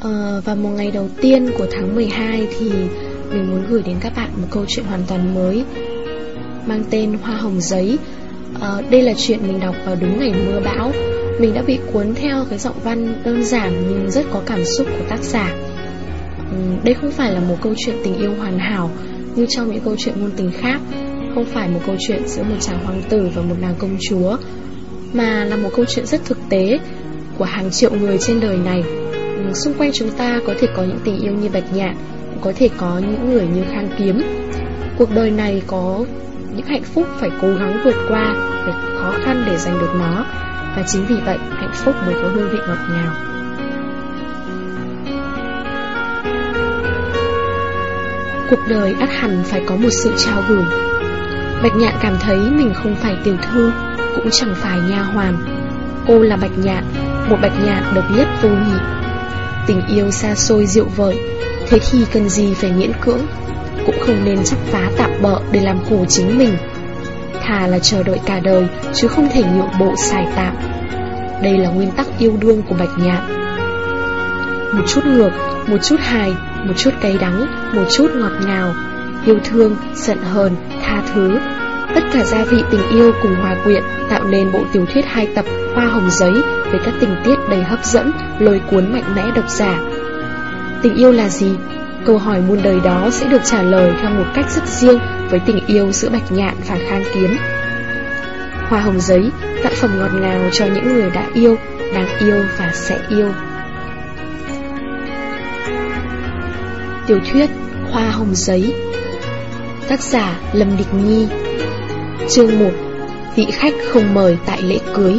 Ờ, và một ngày đầu tiên của tháng 12 thì mình muốn gửi đến các bạn một câu chuyện hoàn toàn mới mang tên Hoa Hồng Giấy. Ờ, đây là chuyện mình đọc vào đúng ngày mưa bão. Mình đã bị cuốn theo cái giọng văn đơn giản nhưng rất có cảm xúc của tác giả. Ừ, đây không phải là một câu chuyện tình yêu hoàn hảo như trong những câu chuyện ngôn tình khác, không phải một câu chuyện giữa một chàng hoàng tử và một nàng công chúa, mà là một câu chuyện rất thực tế của hàng triệu người trên đời này xung quanh chúng ta có thể có những tình yêu như bạch nhạn Có thể có những người như khang kiếm. Cuộc đời này có những hạnh phúc phải cố gắng vượt qua, Phải khó khăn để giành được nó. Và chính vì vậy, hạnh phúc mới có hương vị ngọt ngào. Cuộc đời ắt hẳn phải có một sự trao gửi Bạch nhạn cảm thấy mình không phải tiểu thư, Cũng chẳng phải nha hoàn. Cô là bạch nhạn, Một bạch nhạn độc nhất vô nhị. Tình yêu xa xôi dịu vời Thế thì cần gì phải miễn cưỡng Cũng không nên chấp phá tạm bợ Để làm khổ chính mình. Thà là chờ đợi cả đời Chứ không thể nhượng bộ xài tạm. Đây là nguyên tắc yêu đương của Bạch Nhạn. Một chút ngược Một chút hài Một chút cay đắng Một chút ngọt ngào. Yêu thương, giận hờn, tha thứ. Tất cả gia vị tình yêu cùng hòa quyện Tạo nên bộ tiểu thuyết hai tập Hoa hồng giấy với các tình tiết đầy hấp dẫn, lôi cuốn mạnh mẽ độc giả. Tình yêu là gì? Câu hỏi muôn đời đó sẽ được trả lời theo một cách rất riêng với tình yêu giữa Bạch Nhạn và Khang Kiếm. Hoa hồng giấy, tác phẩm ngọt ngào cho những người đã yêu, đang yêu và sẽ yêu. Tiểu thuyết Hoa hồng giấy Tác giả Lâm Địch Nhi Chương 1 Vị khách không mời tại lễ cưới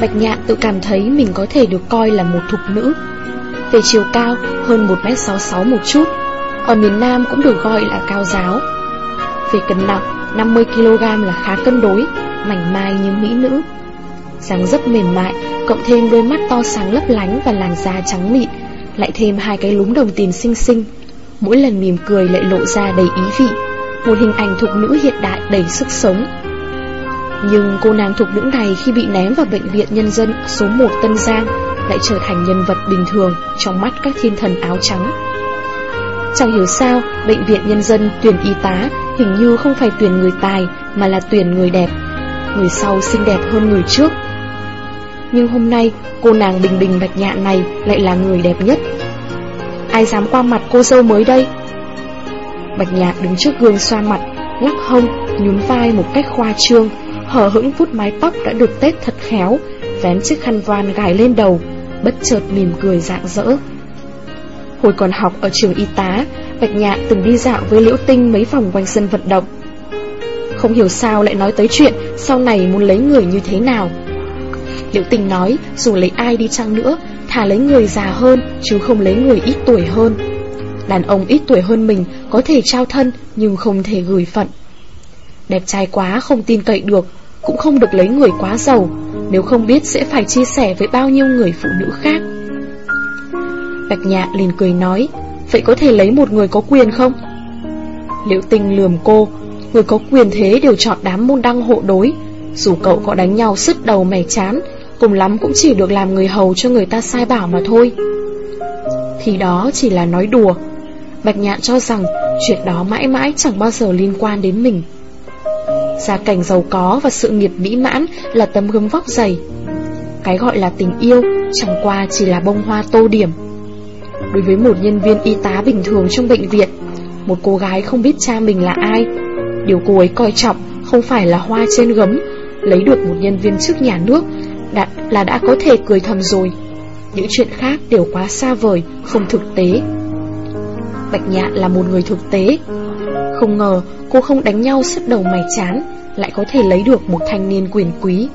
Bạch Nhạn tự cảm thấy mình có thể được coi là một thục nữ. Về chiều cao, hơn 1m66 một chút, ở miền Nam cũng được gọi là cao giáo. Về cân nặng, 50kg là khá cân đối, mảnh mai như mỹ nữ. dáng dấp mềm mại, cộng thêm đôi mắt to sáng lấp lánh và làn da trắng mịn, lại thêm hai cái lúm đồng tiền xinh xinh. Mỗi lần mỉm cười lại lộ ra đầy ý vị, một hình ảnh thục nữ hiện đại đầy sức sống. Nhưng cô nàng thục nữ này khi bị ném vào bệnh viện nhân dân số 1 Tân Giang lại trở thành nhân vật bình thường trong mắt các thiên thần áo trắng. Chẳng hiểu sao, bệnh viện nhân dân tuyển y tá hình như không phải tuyển người tài mà là tuyển người đẹp. Người sau xinh đẹp hơn người trước. Nhưng hôm nay, cô nàng bình bình bạch nhạn này lại là người đẹp nhất. Ai dám qua mặt cô dâu mới đây? Bạch Nhạc đứng trước gương xoa mặt, lắc hông, nhún vai một cách khoa trương, hờ hững vút mái tóc đã được tết thật khéo, vén chiếc khăn voan gài lên đầu, bất chợt mỉm cười rạng rỡ. Hồi còn học ở trường y tá, Bạch Nhạn từng đi dạo với Liễu Tinh mấy vòng quanh sân vận động. Không hiểu sao lại nói tới chuyện sau này muốn lấy người như thế nào. Liễu Tinh nói dù lấy ai đi chăng nữa, thà lấy người già hơn chứ không lấy người ít tuổi hơn. Đàn ông ít tuổi hơn mình có thể trao thân nhưng không thể gửi phận. Đẹp trai quá không tin cậy được, Cũng không được lấy người quá giàu, Nếu không biết sẽ phải chia sẻ với bao nhiêu người phụ nữ khác Bạch nhạ liền cười nói, Vậy có thể lấy một người có quyền không? Liễu tinh lườm cô, Người có quyền thế đều chọn đám môn đăng hộ đối, Dù cậu có đánh nhau sứt đầu mẻ chán, Cùng lắm cũng chỉ được làm người hầu cho người ta sai bảo mà thôi Thì đó chỉ là nói đùa Bạch nhạn cho rằng Chuyện đó mãi mãi chẳng bao giờ liên quan đến mình. Gia cảnh giàu có và sự nghiệp mỹ mãn là tấm gương vóc dày. Cái gọi là tình yêu chẳng qua chỉ là bông hoa tô điểm. Đối với một nhân viên y tá bình thường trong bệnh viện Một cô gái không biết cha mình là ai Điều cô ấy coi trọng không phải là hoa trên gấm Lấy được một nhân viên chức nhà nước đã, là đã có thể cười thầm rồi. Những chuyện khác đều quá xa vời, không thực tế. Bạch Nhạn là một người thực tế. Không ngờ, cô không đánh nhau sứt đầu mày chán, Lại có thể lấy được một thanh niên quyền quý.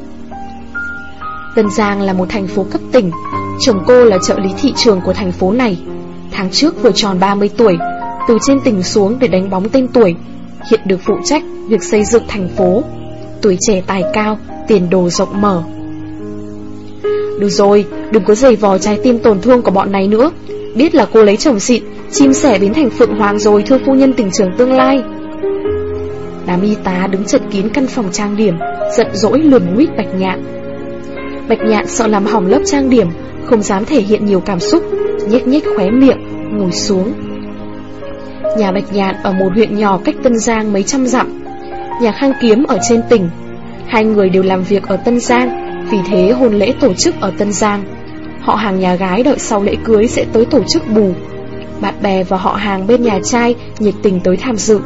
Tân Giang là một thành phố cấp tỉnh, Chồng cô là trợ lý thị trường của thành phố này. Tháng trước vừa tròn 30 tuổi, Từ trên tỉnh xuống để đánh bóng tên tuổi, Hiện được phụ trách việc xây dựng thành phố. Tuổi trẻ tài cao, Tiền đồ rộng mở. Được rồi, Đừng có giày vò trái tim tổn thương của bọn này nữa. Biết là cô lấy chồng xịn Chim sẻ biến thành phượng hoàng rồi, Thưa phu nhân tỉnh trưởng tương lai. Đám y tá đứng chật kín căn phòng trang điểm, Giận dỗi lườm nguyết bạch nhạn. Bạch nhạn sợ làm hỏng lớp trang điểm, Không dám thể hiện nhiều cảm xúc, Nhếch nhếch khóe miệng, Ngồi xuống. Nhà Bạch nhạn ở một huyện nhỏ cách Tân Giang mấy trăm dặm. Nhà Khang Kiếm ở trên tỉnh. Hai người đều làm việc ở Tân Giang, Vì thế hôn lễ tổ chức ở Tân Giang. Họ hàng nhà gái đợi sau lễ cưới sẽ tới tổ chức bù. Bạn bè và họ hàng bên nhà trai nhiệt tình tới tham dự.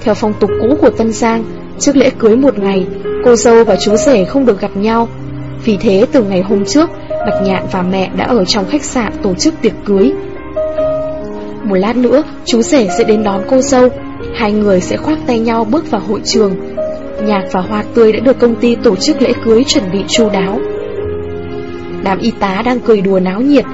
Theo phong tục cũ của Tân Giang, Trước lễ cưới một ngày, Cô dâu và chú rể không được gặp nhau. Vì thế, từ ngày hôm trước, Bạch Nhạn và mẹ đã ở trong khách sạn tổ chức tiệc cưới. Một lát nữa, chú rể sẽ đến đón cô dâu. Hai người sẽ khoác tay nhau bước vào hội trường. Nhạc và hoa tươi đã được công ty tổ chức lễ cưới chuẩn bị chu đáo. Đám y tá đang cười đùa náo nhiệt.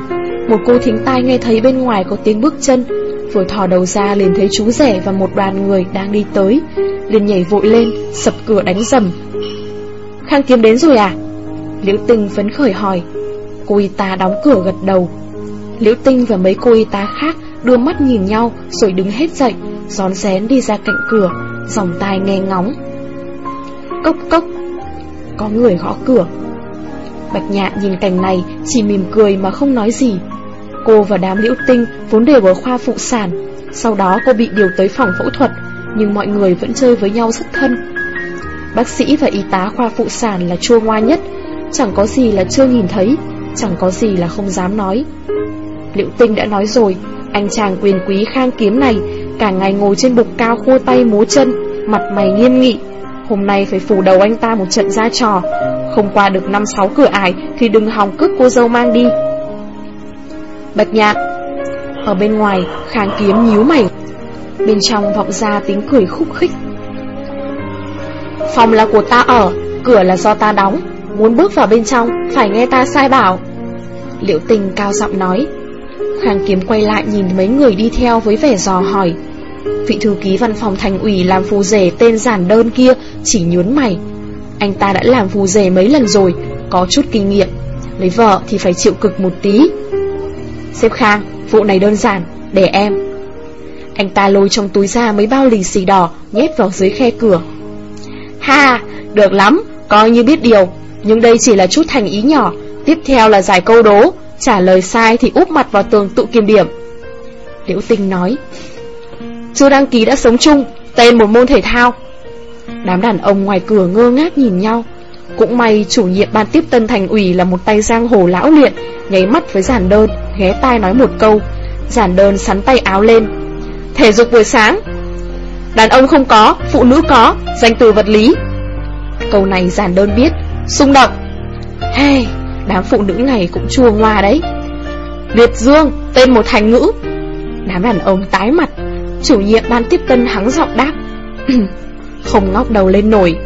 Một cô thính tai nghe thấy bên ngoài có tiếng bước chân Vừa thò đầu ra liền thấy chú rể và một đoàn người đang đi tới. Liền nhảy vội lên, sập cửa đánh dầm. Khang kiếm đến rồi à? Liễu tinh phấn khởi hỏi. Cô y tá đóng cửa gật đầu. Liễu tinh và mấy cô y tá khác đưa mắt nhìn nhau rồi đứng hết dậy Gión rén đi ra cạnh cửa Dòng tai nghe ngóng. Cốc cốc Có người gõ cửa. Bạch Nhạ nhìn cảnh này, Chỉ mỉm cười mà không nói gì. Cô và đám liễu tinh vốn đều ở khoa phụ sản, Sau đó cô bị điều tới phòng phẫu thuật, Nhưng mọi người vẫn chơi với nhau rất thân. Bác sĩ và y tá khoa phụ sản là chua ngoa nhất, Chẳng có gì là chưa nhìn thấy, Chẳng có gì là không dám nói. Liễu tinh đã nói rồi, Anh chàng quyền quý khang kiếm này, Cả ngày ngồi trên bục cao khua tay múa chân, Mặt mày nghiêm nghị. Hôm nay phải phủ đầu anh ta một trận ra trò không qua được năm sáu cửa ải Thì đừng hòng cướp cô dâu mang đi. Bạch nhạc Ở bên ngoài, kháng kiếm nhíu mày. Bên trong vọng ra tiếng cười khúc khích. Phòng là của ta ở, Cửa là do ta đóng. Muốn bước vào bên trong, Phải nghe ta sai bảo. Liệu tình cao giọng nói. Khang kiếm quay lại nhìn mấy người đi theo với vẻ dò hỏi. Vị thư ký văn phòng thành ủy làm phù rể tên giản đơn kia chỉ nhún mày. Anh ta đã làm phù rể mấy lần rồi Có chút kinh nghiệm. Lấy vợ thì phải chịu cực một tí. Sếp Khang, vụ này đơn giản Để em. Anh ta lôi trong túi ra mấy bao lì xì đỏ Nhét vào dưới khe cửa. Ha, được lắm Coi như biết điều. Nhưng đây chỉ là chút thành ý nhỏ. Tiếp theo là giải câu đố Trả lời sai thì úp mặt vào tường tự kiềm điểm. Liễu tinh nói Chưa đăng ký đã sống chung Tên một môn thể thao. Đám đàn ông ngoài cửa ngơ ngác nhìn nhau. Cũng may chủ nhiệm ban tiếp tân thành ủy Là một tay giang hồ lão luyện Nháy mắt với giản đơn Ghé tai nói một câu. Giản đơn sắn tay áo lên. Thể dục buổi sáng. Đàn ông không có, phụ nữ có Danh từ vật lý. Câu này giản đơn biết Xung động. Hey, đám phụ nữ này cũng chua ngoa đấy. Liệt Dương, tên một thành ngữ. Đám đàn ông tái mặt. Chủ nhiệm ban tiếp tân hắng giọng đáp. Không ngóc đầu lên nổi.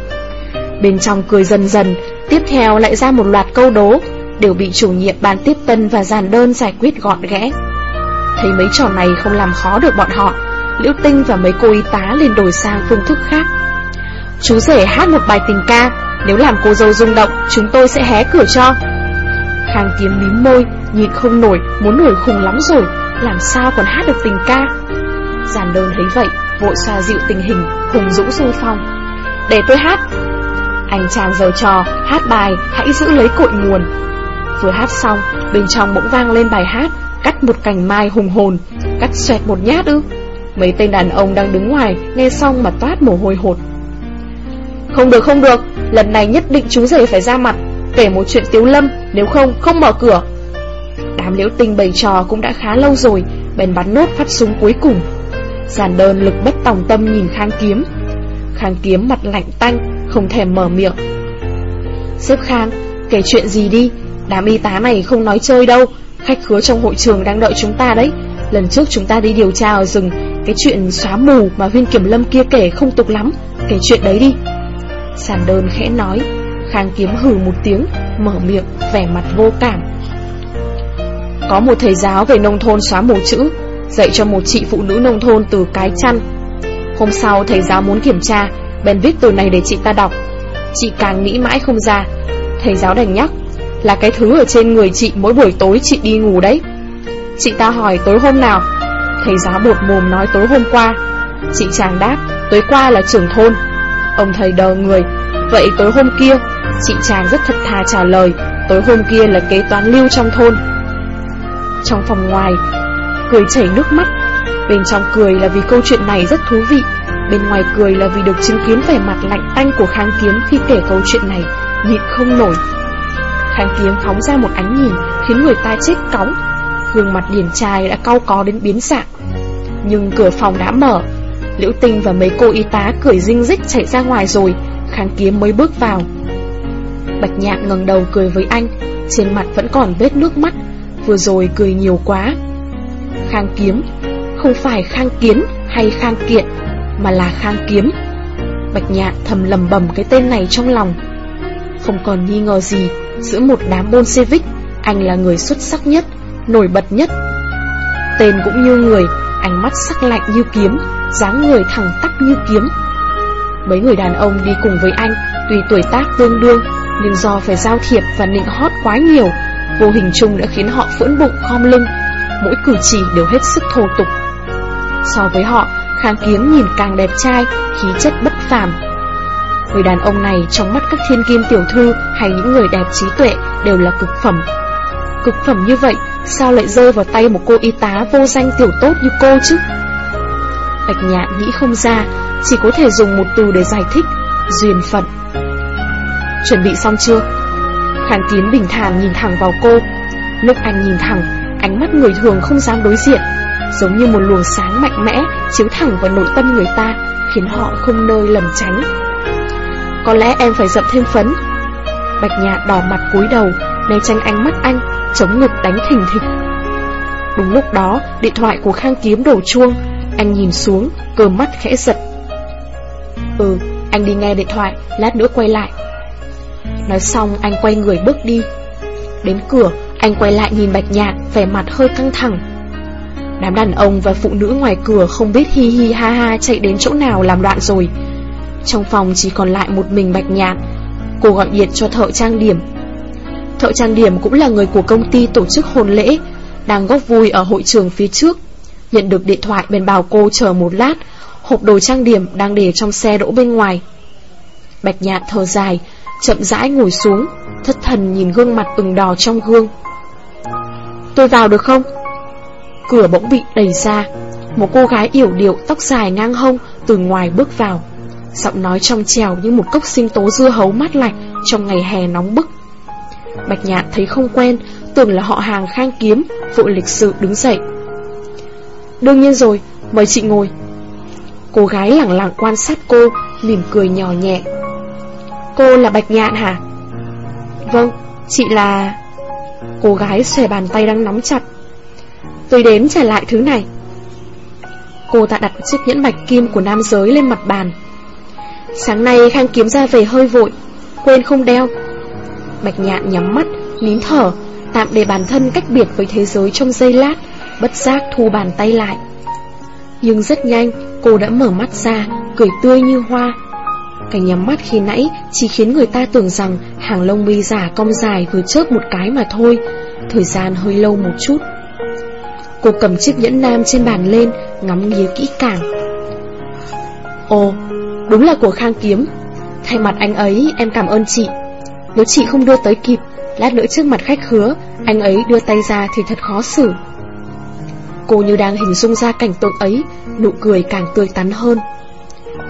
Bên trong cười dần dần, Tiếp theo lại ra một loạt câu đố, Đều bị chủ nhiệm ban tiếp tân và giàn đơn giải quyết gọn ghẽ. Thấy mấy trò này không làm khó được bọn họ, Liễu Tinh và mấy cô y tá liền đổi sang phương thức khác. Chú rể hát một bài tình ca, Nếu làm cô dâu rung động, Chúng tôi sẽ hé cửa cho. Khang kiếm mím môi, Nhịn không nổi, Muốn nổi khùng lắm rồi, Làm sao còn hát được tình ca? Giàn đơn thấy vậy, Vội xoa dịu tình hình. Hùng dũng xung phong. Để tôi hát. Anh chàng giàu trò, Hát bài Hãy giữ lấy cội nguồn. Vừa hát xong, Bên trong bỗng vang lên bài hát Cắt một cành mai hùng hồn, Cắt xoẹt một nhát ư. Mấy tên đàn ông đang đứng ngoài Nghe xong mà toát mồ hôi hột. Không được không được, Lần này nhất định chú rể phải ra mặt, Kể một chuyện tiếu lâm, Nếu không không mở cửa. Đám liễu tinh bày trò cũng đã khá lâu rồi, Bèn bắn nốt phát súng cuối cùng. Giản đơn lực bất tòng tâm nhìn Khang Kiếm. Khang Kiếm mặt lạnh tanh, Không thèm mở miệng. Sếp Khang, Kể chuyện gì đi? Đám y tá này không nói chơi đâu. Khách khứa trong hội trường đang đợi chúng ta đấy. Lần trước chúng ta đi điều tra ở rừng, Cái chuyện xóa mù mà Viên kiểm lâm kia kể không tục lắm. Kể chuyện đấy đi. Sàn đơn khẽ nói. Khang kiếm hừ một tiếng, Mở miệng, vẻ mặt vô cảm. Có một thầy giáo về nông thôn xóa mù chữ. Dạy cho một chị phụ nữ nông thôn từ cái chăn. Hôm sau, thầy giáo muốn kiểm tra, Bèn viết từ này để chị ta đọc. Chị càng nghĩ mãi không ra. Thầy giáo đành nhắc, Là cái thứ ở trên người chị mỗi buổi tối chị đi ngủ đấy. Chị ta hỏi, tối hôm nào? Thầy giáo bột mồm nói, tối hôm qua. Chị chàng đáp, Tối qua là trưởng thôn. Ông thầy đờ người, Vậy tối hôm kia? Chị chàng rất thật thà trả lời, Tối hôm kia là kế toán lưu trong thôn. Trong phòng ngoài Cười chảy nước mắt. Bên trong cười là vì câu chuyện này rất thú vị, Bên ngoài cười là vì được chứng kiến vẻ mặt lạnh tanh của Khang Kiếm khi kể câu chuyện này, Nhịn không nổi. Khang Kiếm phóng ra một ánh nhìn, Khiến người ta chết cóng Gương mặt điển trai đã cau có đến biến dạng. Nhưng cửa phòng đã mở. Liễu Tinh và mấy cô y tá cười rinh rích chạy ra ngoài rồi Khang Kiếm mới bước vào. Bạch Nhạc ngẩng đầu cười với anh, Trên mặt vẫn còn vết nước mắt. Vừa rồi cười nhiều quá. Khang Kiếm. Không phải Khang Kiến hay Khang Kiện, Mà là Khang Kiếm. Bạch nhạn thầm lầm bầm cái tên này trong lòng. Không còn nghi ngờ gì, Giữa một đám Bolshevik Anh là người xuất sắc nhất, Nổi bật nhất. Tên cũng như người, Ánh mắt sắc lạnh như kiếm, dáng người thẳng tắp như kiếm. Mấy người đàn ông đi cùng với anh Tuy tuổi tác tương đương, Nhưng do phải giao thiệp và nịnh hót quá nhiều, Vô hình chung đã khiến họ phẫn bụng khom lưng. Mỗi cử chỉ đều hết sức thô tục. So với họ Khang Kiếm nhìn càng đẹp trai, Khí chất bất phàm. Người đàn ông này trong mắt các thiên kim tiểu thư Hay những người đẹp trí tuệ Đều là cực phẩm. Cực phẩm như vậy, Sao lại rơi vào tay một cô y tá vô danh tiểu tốt như cô chứ? Bạch nhạn nghĩ không ra, Chỉ có thể dùng một từ để giải thích, Duyên phận. Chuẩn bị xong chưa? Khang Kiếm bình thản nhìn thẳng vào cô. Lúc anh nhìn thẳng Ánh mắt người thường không dám đối diện, Giống như một luồng sáng mạnh mẽ Chiếu thẳng vào nội tâm người ta, Khiến họ không nơi lầm tránh. Có lẽ em phải dậm thêm phấn. Bạch nhạc đỏ mặt cúi đầu, Né tránh ánh mắt anh, Chống ngực đánh thình thịch. Đúng lúc đó, Điện thoại của Khang Kiếm đổ chuông. Anh nhìn xuống, Cơ mắt khẽ giật. Ừ anh đi nghe điện thoại, Lát nữa quay lại. Nói xong, anh quay người bước đi. Đến cửa anh quay lại nhìn Bạch Nhạc, Vẻ mặt hơi căng thẳng. Đám đàn ông và phụ nữ ngoài cửa Không biết hi hi ha ha chạy đến chỗ nào làm loạn rồi. Trong phòng chỉ còn lại một mình Bạch Nhạc, Cô gọi điện cho thợ trang điểm. Thợ trang điểm cũng là người của công ty tổ chức hôn lễ Đang góp vui ở hội trường phía trước. Nhận được điện thoại bên bảo cô chờ một lát Hộp đồ trang điểm đang để trong xe đỗ bên ngoài. Bạch Nhạc thở dài Chậm rãi ngồi xuống Thất thần nhìn gương mặt ửng đỏ trong gương. Tôi vào được không? Cửa bỗng bị đẩy ra. Một cô gái yểu điệu tóc dài ngang hông Từ ngoài bước vào. Giọng nói trong trèo như một cốc sinh tố dưa hấu mát lạnh Trong ngày hè nóng bức. Bạch nhạn thấy không quen Tưởng là họ hàng khang kiếm Vội lịch sự đứng dậy. Đương nhiên rồi, mời chị ngồi. Cô gái lẳng lặng quan sát cô Mỉm cười nhỏ nhẹ. Cô là Bạch Nhạn hả? Vâng, chị là... Cô gái xòe bàn tay đang nắm chặt. Tôi đếm trả lại thứ này. Cô ta đặt chiếc nhẫn bạch kim của nam giới lên mặt bàn. Sáng nay Khang kiếm ra về hơi vội Quên không đeo. Bạch nhạn nhắm mắt, nín thở Tạm để bản thân cách biệt với thế giới trong giây lát Bất giác thu bàn tay lại. Nhưng rất nhanh Cô đã mở mắt ra Cười tươi như hoa. Cái nhắm mắt khi nãy Chỉ khiến người ta tưởng rằng Hàng lông mi giả cong dài vừa chớp một cái mà thôi. Thời gian hơi lâu một chút. Cô cầm chiếc nhẫn nam trên bàn lên, Ngắm nghía kỹ càng. Ồ, Đúng là của Khang Kiếm. Thay mặt anh ấy, em cảm ơn chị. Nếu chị không đưa tới kịp, Lát nữa trước mặt khách hứa, Anh ấy đưa tay ra thì thật khó xử. Cô như đang hình dung ra cảnh tượng ấy, Nụ cười càng tươi tắn hơn.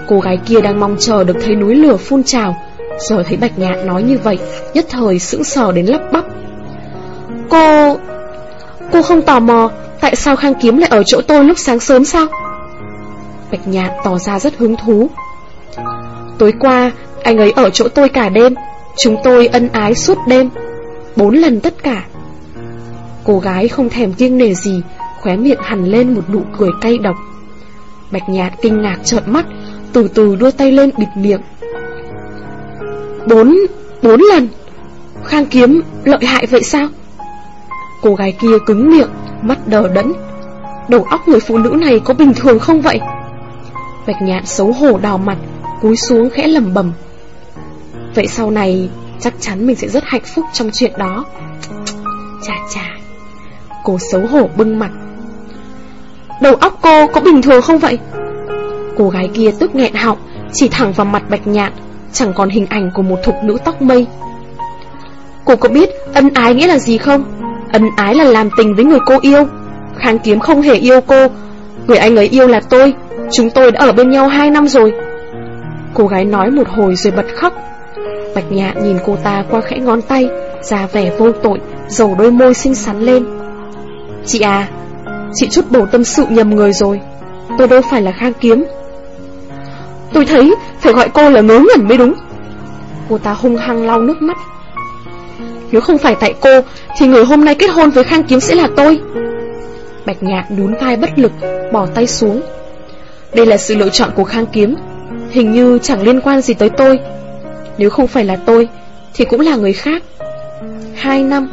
Cô gái kia đang mong chờ được thấy núi lửa phun trào. Giờ thấy Bạch Nhạn nói như vậy, Nhất thời sững sờ đến lắp bắp. Cô... Cô không tò mò, Tại sao Khang Kiếm lại ở chỗ tôi lúc sáng sớm sao? Bạch Nhạn tỏ ra rất hứng thú. Tối qua, Anh ấy ở chỗ tôi cả đêm, Chúng tôi ân ái suốt đêm, Bốn lần tất cả. Cô gái không thèm kiêng nề gì, Khóe miệng hằn lên một nụ cười cay độc. Bạch nhạt kinh ngạc trợn mắt từ từ đưa tay lên bịt miệng. Bốn Bốn lần. Khang kiếm lợi hại vậy sao? Cô gái kia cứng miệng, Mắt đờ đẫn. Đầu óc người phụ nữ này có bình thường không vậy? Bạch nhạn xấu hổ đào mặt, Cúi xuống khẽ lầm bầm Vậy sau này, Chắc chắn mình sẽ rất hạnh phúc trong chuyện đó. Chà chà, Cô xấu hổ bưng mặt. Đầu óc cô có bình thường không vậy? Cô gái kia tức nghẹn họng Chỉ thẳng vào mặt bạch nhạn chẳng còn hình ảnh của một thục nữ tóc mây. Cô có biết ân ái nghĩa là gì không? Ân ái là làm tình với người cô yêu. Khang Kiếm không hề yêu cô, người anh ấy yêu là tôi, chúng tôi đã ở bên nhau hai năm rồi. Cô gái nói một hồi rồi bật khóc. Bạch Nhạn nhìn cô ta qua khẽ ngón tay, ra vẻ vô tội, dầu đôi môi xinh xắn lên. Chị à, chị chút bổ tâm sự nhầm người rồi. Tôi đâu phải là Khang Kiếm. Tôi thấy phải gọi cô là ngớ ngẩn mới đúng. Cô ta hung hăng lau nước mắt. Nếu không phải tại cô, thì người hôm nay kết hôn với Khang Kiếm sẽ là tôi. Bạch Nhạn nhún vai bất lực, bỏ tay xuống. Đây là sự lựa chọn của Khang Kiếm, hình như chẳng liên quan gì tới tôi. Nếu không phải là tôi, thì cũng là người khác. Hai năm,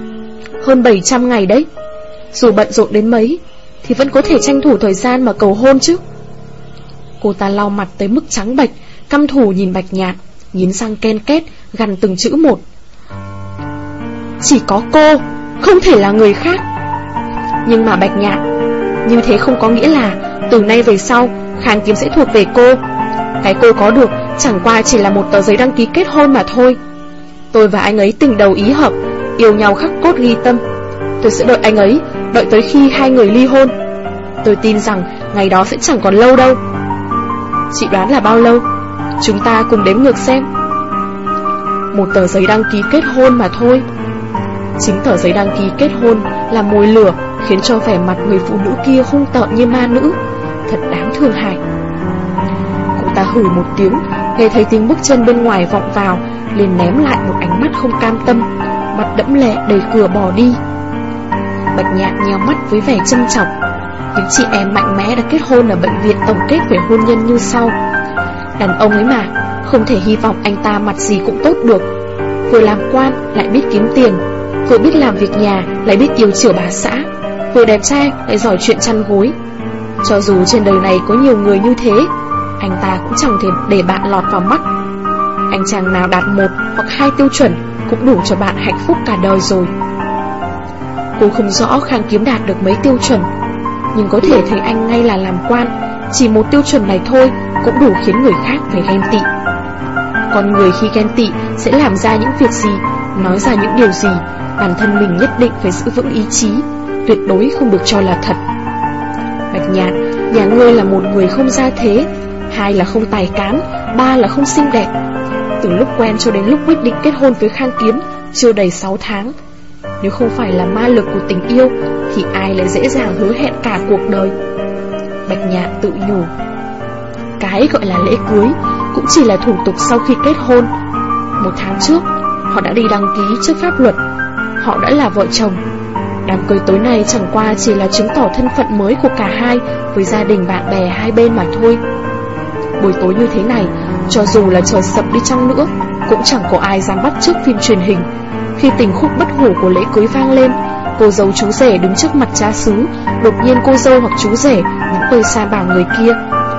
hơn 700 ngày đấy. Dù bận rộn đến mấy, thì vẫn có thể tranh thủ thời gian mà cầu hôn chứ. Cô ta lau mặt tới mức trắng bệch, căm thù nhìn Bạch Nhạn, nghiến răng ken két, gằn từng chữ một. Chỉ có cô, không thể là người khác. Nhưng mà Bạch Nhạn, như thế không có nghĩa là từ nay về sau Khang Kiếm sẽ thuộc về cô. Cái cô có được chẳng qua chỉ là một tờ giấy đăng ký kết hôn mà thôi. Tôi và anh ấy tình đầu ý hợp, yêu nhau khắc cốt ghi tâm. Tôi sẽ đợi anh ấy, đợi tới khi hai người ly hôn. Tôi tin rằng ngày đó sẽ chẳng còn lâu đâu. Chị đoán là bao lâu? Chúng ta cùng đếm ngược xem. Một tờ giấy đăng ký kết hôn mà thôi. Chính tờ giấy đăng ký kết hôn là mồi lửa khiến cho vẻ mặt người phụ nữ kia hung tợn như ma nữ. Thật đáng thương hại. Cô ta hử một tiếng, nghe thấy tiếng bước chân bên ngoài vọng vào, liền ném lại một ánh mắt không cam tâm, mặt đẫm lệ đẩy cửa bỏ đi. Bạch nhạn nheo mắt với vẻ châm trọng. Những chị em mạnh mẽ đã kết hôn ở bệnh viện tổng kết về hôn nhân như sau. Đàn ông ấy mà, không thể hy vọng anh ta mặt gì cũng tốt được. Vừa làm quan lại biết kiếm tiền, vừa biết làm việc nhà lại biết yêu chiều bà xã, vừa đẹp trai lại giỏi chuyện chăn gối. Cho dù trên đời này có nhiều người như thế, anh ta cũng chẳng thể để bạn lọt vào mắt. Anh chàng nào đạt một hoặc hai tiêu chuẩn cũng đủ cho bạn hạnh phúc cả đời rồi. Cô không rõ Khang Kiếm đạt được mấy tiêu chuẩn, nhưng có thể thấy anh ngay là làm quan, chỉ một tiêu chuẩn này thôi cũng đủ khiến người khác phải ghen tị. Con người khi ghen tị sẽ làm ra những việc gì, nói ra những điều gì, bản thân mình nhất định phải giữ vững ý chí, tuyệt đối không được cho là thật. Bạch Nhạn, nhà ngươi là một người không ra thế, hai là không tài cán, ba là không xinh đẹp. Từ lúc quen cho đến lúc quyết định kết hôn với Khang Kiếm, chưa đầy 6 tháng. Nếu không phải là ma lực của tình yêu, thì ai lại dễ dàng hứa hẹn cả cuộc đời. Bạch Nhạn tự nhủ. Cái gọi là lễ cưới cũng chỉ là thủ tục sau khi kết hôn. Một tháng trước, họ đã đi đăng ký trước pháp luật. Họ đã là vợ chồng. Đám cưới tối nay chẳng qua chỉ là chứng tỏ thân phận mới của cả hai với gia đình bạn bè hai bên mà thôi. Buổi tối như thế này, cho dù là trời sập đi chăng nữa, cũng chẳng có ai dám bắt trước phim truyền hình. Khi tình khúc bất hủ của lễ cưới vang lên, cô dâu chú rể đứng trước mặt cha xứ, đột nhiên cô dâu hoặc chú rể nắm tay xa bảo người kia.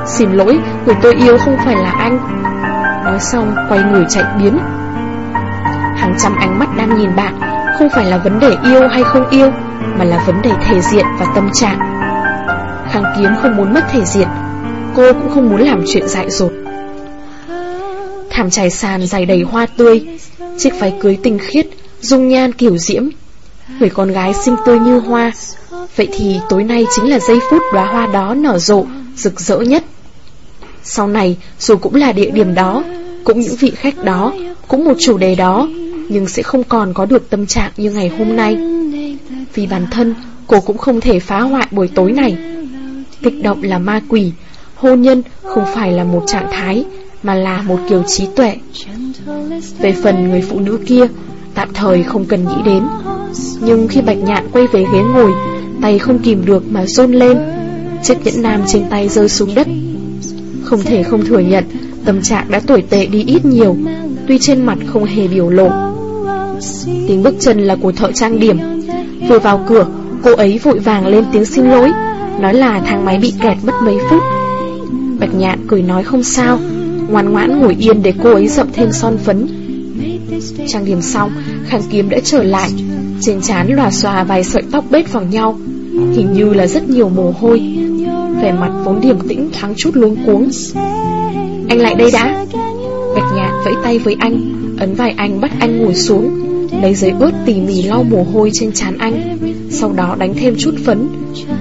Xin lỗi, người tôi yêu không phải là anh. Nói xong, quay người chạy biến. Hàng trăm ánh mắt đang nhìn bạn, không phải là vấn đề yêu hay không yêu, mà là vấn đề thể diện và tâm trạng. Khang Kiếm không muốn mất thể diện, cô cũng không muốn làm chuyện dại dột. Thảm trải sàn dày đầy hoa tươi, chiếc váy cưới tinh khiết, dung nhan kiểu diễm. Người con gái xinh tươi như hoa, vậy thì tối nay chính là giây phút đóa hoa đó nở rộ, rực rỡ nhất. Sau này, dù cũng là địa điểm đó, cũng những vị khách đó, cũng một chủ đề đó, nhưng sẽ không còn có được tâm trạng như ngày hôm nay. Vì bản thân, cô cũng không thể phá hoại buổi tối này. Kích động là ma quỷ, hôn nhân không phải là một trạng thái, mà là một kiểu trí tuệ. Về phần người phụ nữ kia, tạm thời không cần nghĩ đến. Nhưng khi Bạch Nhạn quay về ghế ngồi, tay không kìm được mà rôn lên, chiếc nhẫn nam trên tay rơi xuống đất. Không thể không thừa nhận, tâm trạng đã tồi tệ đi ít nhiều, tuy trên mặt không hề biểu lộ. Tiếng bước chân là của thợ trang điểm. Vừa vào cửa, cô ấy vội vàng lên tiếng xin lỗi, nói là thang máy bị kẹt mất mấy phút. Bạch Nhạn cười nói không sao, ngoan ngoãn ngồi yên để cô ấy dậm thêm son phấn. Trang điểm xong, Khang Kiếm đã trở lại, trên trán lòa xòa vài sợi tóc bết vào nhau, hình như là rất nhiều mồ hôi. Vẻ mặt vốn điềm tĩnh thoáng chút luống cuống. Anh lại đây đã. Bạch Nhạc vẫy tay với anh Ấn vai anh bắt anh ngồi xuống Lấy giấy ướt tỉ mỉ lau mồ hôi trên trán anh Sau đó đánh thêm chút phấn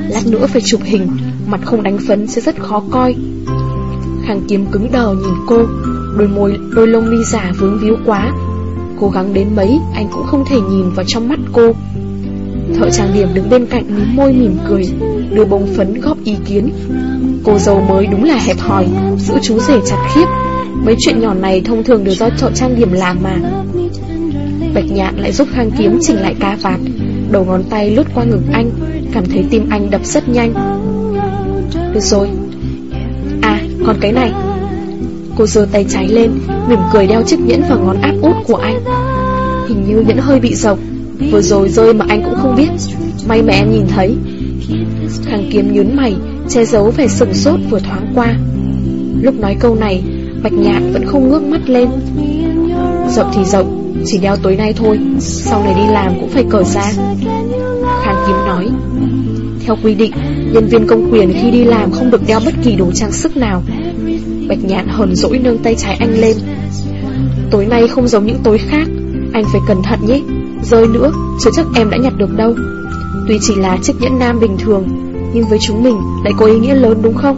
Lát nữa phải chụp hình Mặt không đánh phấn sẽ rất khó coi Khang kiếm cứng đờ nhìn cô Đôi môi, đôi lông mi giả vướng víu quá Cố gắng đến mấy, Anh cũng không thể nhìn vào trong mắt cô. Thợ trang điểm đứng bên cạnh mím môi mỉm cười, Đưa bông phấn góp ý kiến. Cô dâu mới đúng là hẹp hòi, Giữ chú rể chặt khiếp. Mấy chuyện nhỏ này thông thường đều do thợ trang điểm làm mà. Bạch nhạn lại giúp khang kiếm chỉnh lại ca vạt. Đầu ngón tay lướt qua ngực anh, Cảm thấy tim anh đập rất nhanh. Được rồi. À còn cái này. Cô giơ tay trái lên Mỉm cười đeo chiếc nhẫn vào ngón áp út của anh. Hình như nhẫn hơi bị rộng. Vừa rồi rơi mà anh cũng không biết. May mà em nhìn thấy. Thằng kiếm nhún mày, Che giấu vẻ sừng sốt vừa thoáng qua. Lúc nói câu này, Bạch nhạn vẫn không ngước mắt lên. Rộng thì rộng, Chỉ đeo tối nay thôi. Sau này đi làm cũng phải cởi ra. Khang kiếm nói, Theo quy định, Nhân viên công quyền khi đi làm không được đeo bất kỳ đồ trang sức nào. Bạch nhạn hờn dỗi nâng tay trái anh lên. Tối nay không giống những tối khác. Anh phải cẩn thận nhé. Rơi nữa, chứ chắc em đã nhặt được đâu. Tuy chỉ là chiếc nhẫn nam bình thường Nhưng với chúng mình lại có ý nghĩa lớn đúng không?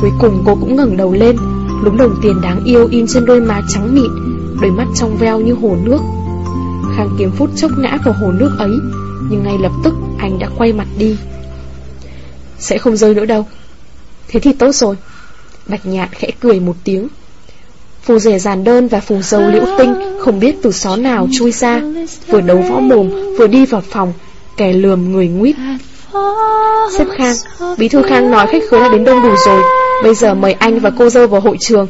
Cuối cùng cô cũng ngẩng đầu lên Lúng đồng tiền đáng yêu in trên đôi má trắng mịn Đôi mắt trong veo như hồ nước. Khang kiếm phút chốc ngã vào hồ nước ấy Nhưng ngay lập tức anh đã quay mặt đi. Sẽ không rơi nữa đâu. Thế thì tốt rồi. Bạch nhạn khẽ cười một tiếng. Phù rể giàn đơn và phù dâu liễu tinh Không biết từ xó nào chui ra, Vừa đấu võ mồm, Vừa đi vào phòng, Kẻ lườm người nguyết. Xếp Khang, Bí thư Khang nói khách khứa đã đến đông đủ rồi, Bây giờ mời anh và cô dâu vào hội trường.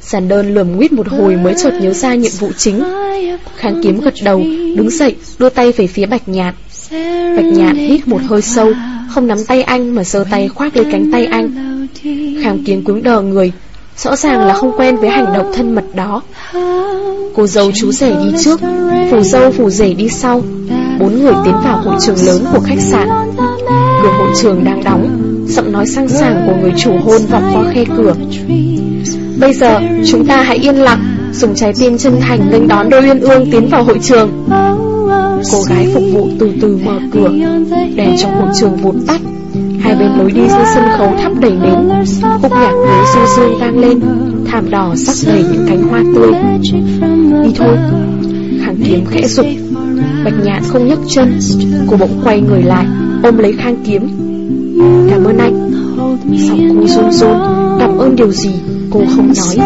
Giàn đơn lườm nguyết một hồi mới chợt nhớ ra nhiệm vụ chính. Khang kiếm gật đầu, Đứng dậy, đưa tay về phía bạch nhạn. Bạch nhạn hít một hơi sâu, Không nắm tay anh mà giơ tay khoác lấy cánh tay anh. Khang kiếm cứng đờ người Rõ ràng là không quen với hành động thân mật đó. Cô dâu chú rể đi trước Phù dâu phù rể đi sau. Bốn người tiến vào hội trường lớn của khách sạn. Cửa hội trường đang đóng, Giọng nói sang sảng của người chủ hôn vọng qua khe cửa. Bây giờ, chúng ta hãy yên lặng, Dùng trái tim chân thành nghênh đón đôi uyên ương tiến vào hội trường. Cô gái phục vụ từ từ mở cửa Đèn trong hội trường vụt tắt. Hai bên lối đi dưới sân khấu thắp đầy nến, Khúc nhạc mới du dương vang lên, Thảm đỏ sắc đầy những cánh hoa tươi. Đi thôi Khang kiếm khẽ rụt Bạch nhạn không nhấc chân, Cô bỗng quay người lại, Ôm lấy khang kiếm. Cảm ơn anh. Giọng cô run run, Cảm ơn điều gì? Cô không nói.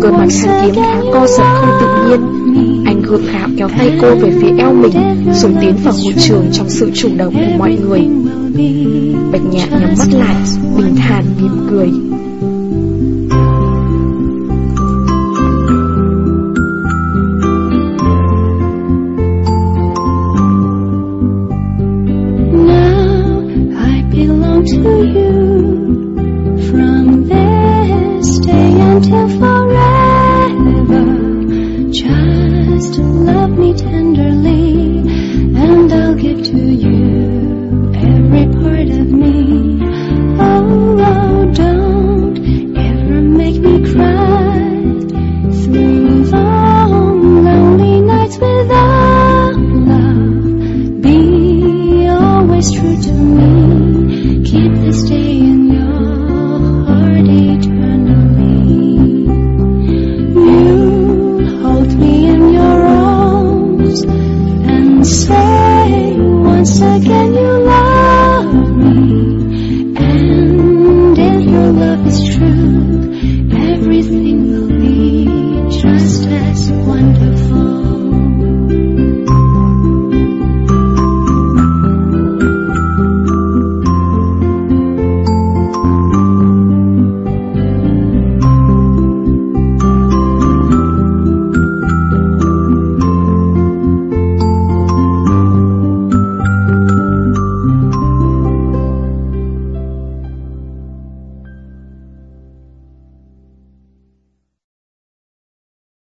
Cơ mặt khang kiếm khá co giật không tự nhiên. Anh gượng gạo kéo tay cô về phía eo mình Rồi tiến vào hội trường trong sự chủ động của mọi người. Bạch nhạn nhắm mắt lại Bình thản mỉm cười.